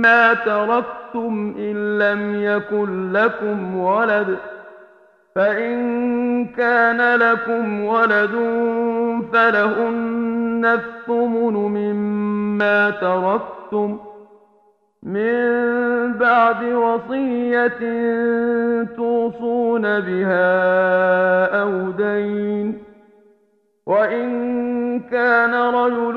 مما تركتم إن لم يكن لكم ولد فإن كان لكم ولد فلهن الثمن مما تركتم من بعد وصية توصون بها أو دين وإن كان رجل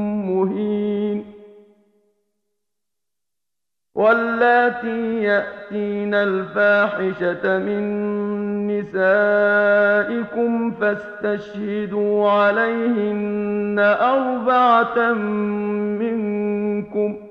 واللاتي يأتين الفاحشة من نسائكم فاستشهدوا عليهن أربعة منكم ۖ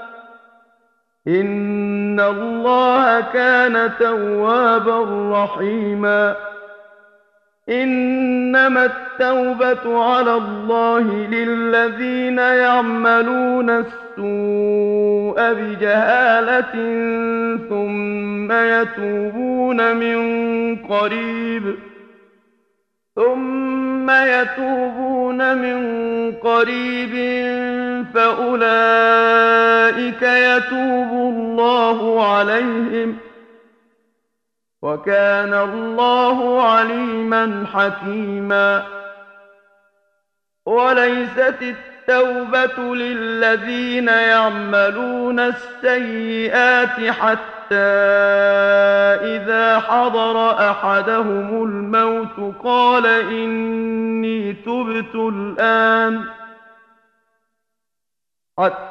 ان الله كان توابا رحيما انما التوبه على الله للذين يعملون السوء بجهاله ثم يتوبون من قريب ثم يتوبون من قريب فاولئك يتوبون الله عليهم وكان الله عليما حكيما وليست التوبة للذين يعملون السيئات حتى إذا حضر أحدهم الموت قال إني تبت الآن حتى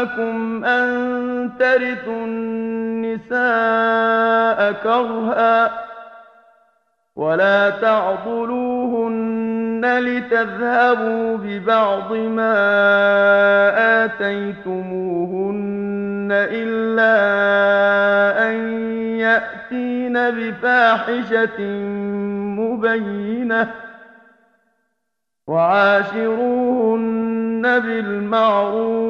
لكم أن ترثوا النساء كرها ولا تعضلوهن لتذهبوا ببعض ما آتيتموهن إلا أن يأتين بفاحشة مبينة وعاشروهن بالمعروف